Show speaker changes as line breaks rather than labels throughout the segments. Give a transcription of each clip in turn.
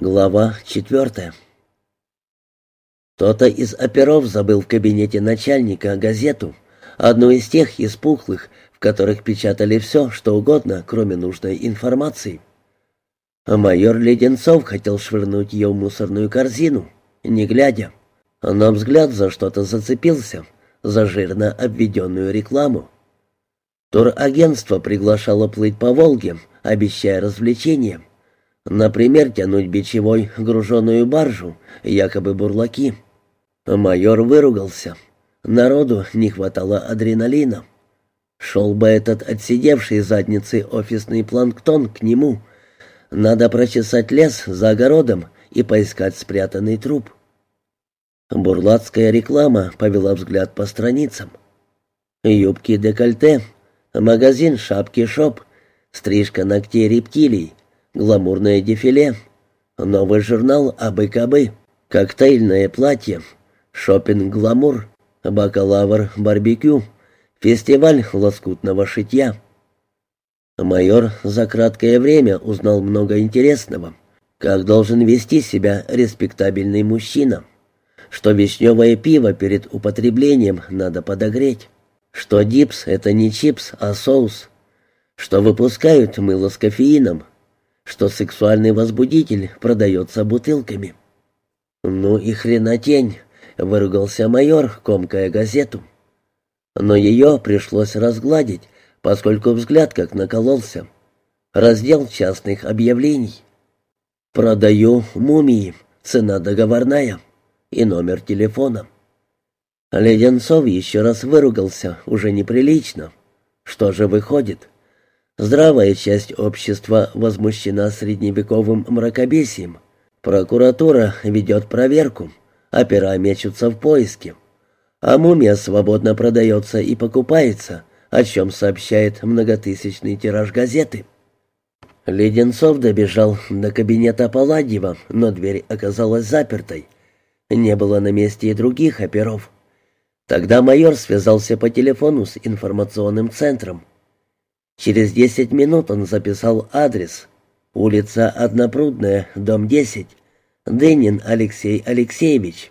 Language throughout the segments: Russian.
Глава четвертая. Кто-то из оперов забыл в кабинете начальника газету, одну из тех из пухлых, в которых печатали все, что угодно, кроме нужной информации. А майор Леденцов хотел швырнуть ее в мусорную корзину, не глядя. Но взгляд за что-то зацепился, за жирно обведенную рекламу. Турагентство приглашало плыть по Волге, обещая развлечения. Например, тянуть бичевой груженую баржу, якобы бурлаки. Майор выругался. Народу не хватало адреналина. Шел бы этот отсидевший задницы офисный планктон к нему. Надо прочесать лес за огородом и поискать спрятанный труп. Бурлацкая реклама повела взгляд по страницам. Юбки декольте, магазин шапки шоп, стрижка ногтей рептилий, гламурное дефиле, новый журнал АБКБ, коктейльное платье, шопинг-гламур, бакалавр барбекю, фестиваль лоскутного шитья. Майор за краткое время узнал много интересного. Как должен вести себя респектабельный мужчина. Что вишневое пиво перед употреблением надо подогреть. Что дипс — это не чипс, а соус. Что выпускают мыло с кофеином, что сексуальный возбудитель продается бутылками. «Ну и хренотень!» — выругался майор, комкая газету. Но ее пришлось разгладить, поскольку взгляд как накололся. Раздел частных объявлений. «Продаю мумии, цена договорная» и номер телефона. Леденцов еще раз выругался, уже неприлично. Что же выходит? Здравая часть общества возмущена средневековым мракобесием. Прокуратура ведет проверку, опера мечутся в поиске. А мумия свободно продается и покупается, о чем сообщает многотысячный тираж газеты. Леденцов добежал до кабинета Паладьева, но дверь оказалась запертой. Не было на месте и других оперов. Тогда майор связался по телефону с информационным центром. Через десять минут он записал адрес. Улица Однопрудная, дом 10. Дынин Алексей Алексеевич.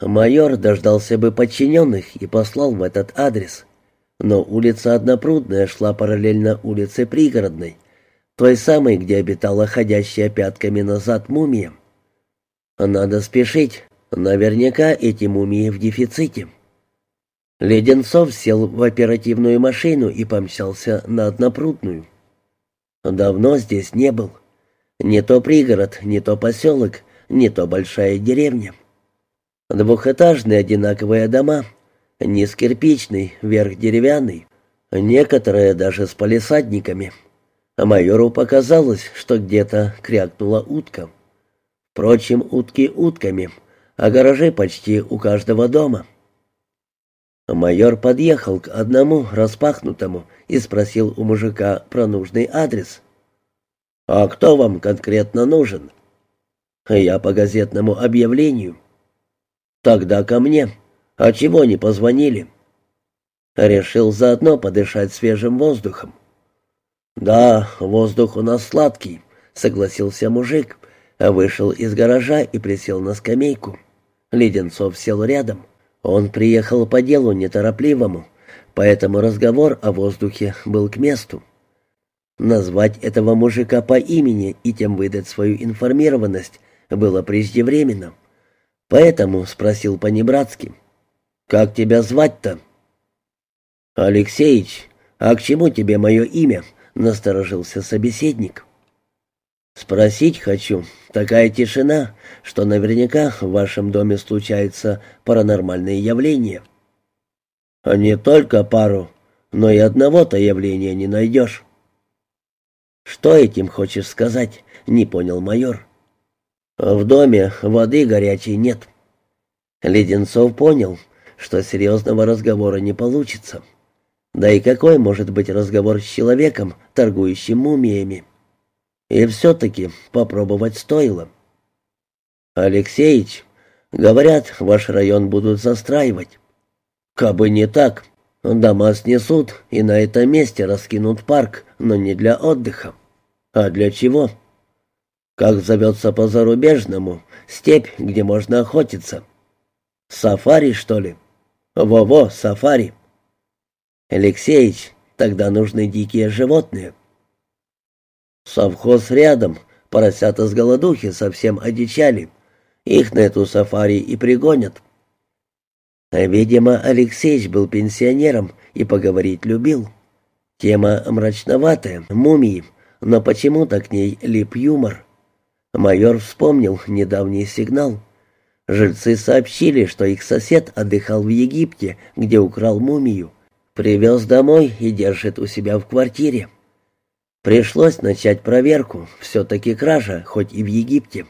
Майор дождался бы подчиненных и послал в этот адрес. Но улица Однопрудная шла параллельно улице Пригородной, той самой, где обитала ходящая пятками назад мумия. Надо спешить. Наверняка эти мумии в дефиците. Леденцов сел в оперативную машину и помчался на Однопрудную. Давно здесь не был. Не то пригород, не то поселок, не то большая деревня. Двухэтажные одинаковые дома, низ кирпичный, верх деревянный, некоторые даже с палисадниками. Майору показалось, что где-то крякнула утка. Впрочем, утки утками, а гаражи почти у каждого дома. Майор подъехал к одному распахнутому и спросил у мужика про нужный адрес. «А кто вам конкретно нужен?» «Я по газетному объявлению». «Тогда ко мне. А чего не позвонили?» Решил заодно подышать свежим воздухом. «Да, воздух у нас сладкий», — согласился мужик, вышел из гаража и присел на скамейку. Леденцов сел рядом. Он приехал по делу неторопливому, поэтому разговор о воздухе был к месту. Назвать этого мужика по имени и тем выдать свою информированность было преждевременно. Поэтому спросил по-небратски. «Как тебя звать-то?» «Алексеич, а к чему тебе мое имя?» — насторожился собеседник. «Спросить хочу. Такая тишина, что наверняка в вашем доме случаются паранормальные явления». «А не только пару, но и одного-то явления не найдешь». «Что этим хочешь сказать?» — не понял майор. «В доме воды горячей нет». Леденцов понял, что серьезного разговора не получится. Да и какой может быть разговор с человеком, торгующим мумиями? И все-таки попробовать стоило. «Алексеич, говорят, ваш район будут застраивать». «Кабы не так, дома снесут и на этом месте раскинут парк, но не для отдыха. А для чего?» Как зовется по-зарубежному, степь, где можно охотиться. Сафари, что ли? Во-во, сафари. Алексеич, тогда нужны дикие животные. Совхоз рядом, поросята с голодухи совсем одичали. Их на эту сафари и пригонят. Видимо, Алексеич был пенсионером и поговорить любил. Тема мрачноватая, мумии, но почему-то к ней лип юмор. Майор вспомнил недавний сигнал. Жильцы сообщили, что их сосед отдыхал в Египте, где украл мумию. Привез домой и держит у себя в квартире. Пришлось начать проверку, все-таки кража, хоть и в Египте.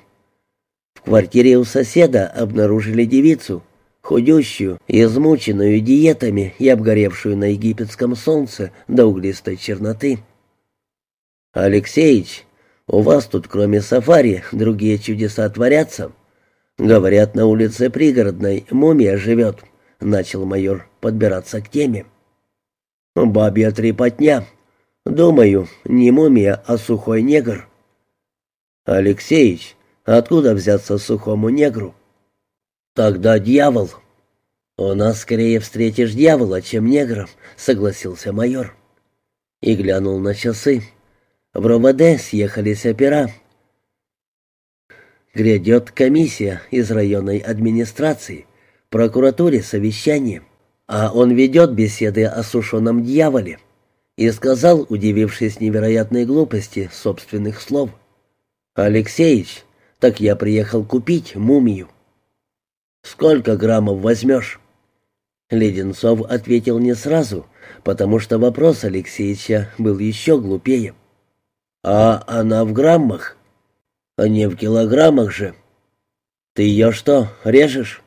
В квартире у соседа обнаружили девицу, худющую, измученную диетами и обгоревшую на египетском солнце до углистой черноты. «Алексеич, у вас тут кроме сафари другие чудеса творятся. Говорят, на улице Пригородной мумия живет», — начал майор подбираться к теме. «Бабья трепотня. Думаю, не мумия, а сухой негр». «Алексеич, откуда взяться сухому негру?» «Тогда дьявол». «У нас скорее встретишь дьявола, чем негра», — согласился майор. И глянул на часы. В РОВД съехались опера. Грядет комиссия из районной администрации, прокуратуре совещание, а он ведет беседы о сушеном дьяволе и сказал, удивившись невероятной глупости собственных слов, «Алексеич, так я приехал купить мумию». «Сколько граммов возьмешь?» Леденцов ответил не сразу, потому что вопрос Алексеевича был еще глупее. «А она в граммах?» «А не в килограммах же». «Ты ее что, режешь?»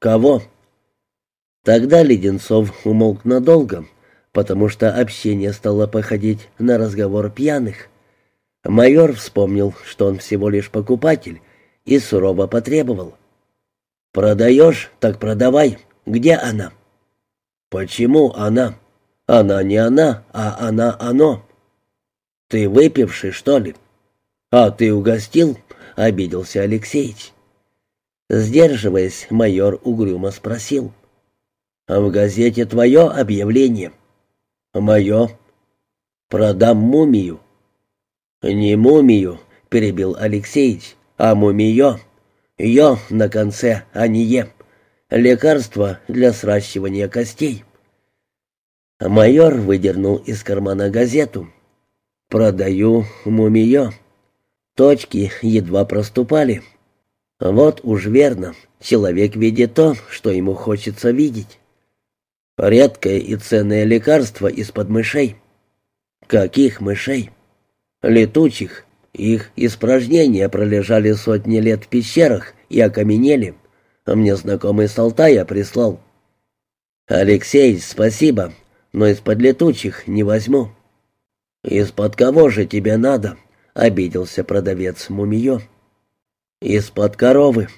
«Кого?» Тогда Леденцов умолк надолго, потому что общение стало походить на разговор пьяных. Майор вспомнил, что он всего лишь покупатель, и сурово потребовал. «Продаешь, так продавай. Где она?» «Почему она?» «Она не она, а она оно». «Ты выпивший, что ли?» «А ты угостил?» — обиделся Алексеич. Сдерживаясь, майор угрюмо спросил. «А в газете твое объявление?» «Мое. Продам мумию». «Не мумию», — перебил Алексеич, — «а мумиё. Ё на конце, а не е. Лекарство для сращивания костей». Майор выдернул из кармана газету. «Продаю мумиё». Точки едва проступали. Вот уж верно, человек видит то, что ему хочется видеть. Редкое и ценное лекарство из-под мышей. Каких мышей? Летучих. Их испражнения пролежали сотни лет в пещерах и окаменели. Мне знакомый с Алтая прислал. «Алексей, спасибо, но из-под летучих не возьму». «Из-под кого же тебе надо?» — обиделся продавец мумиё. «Из-под коровы»,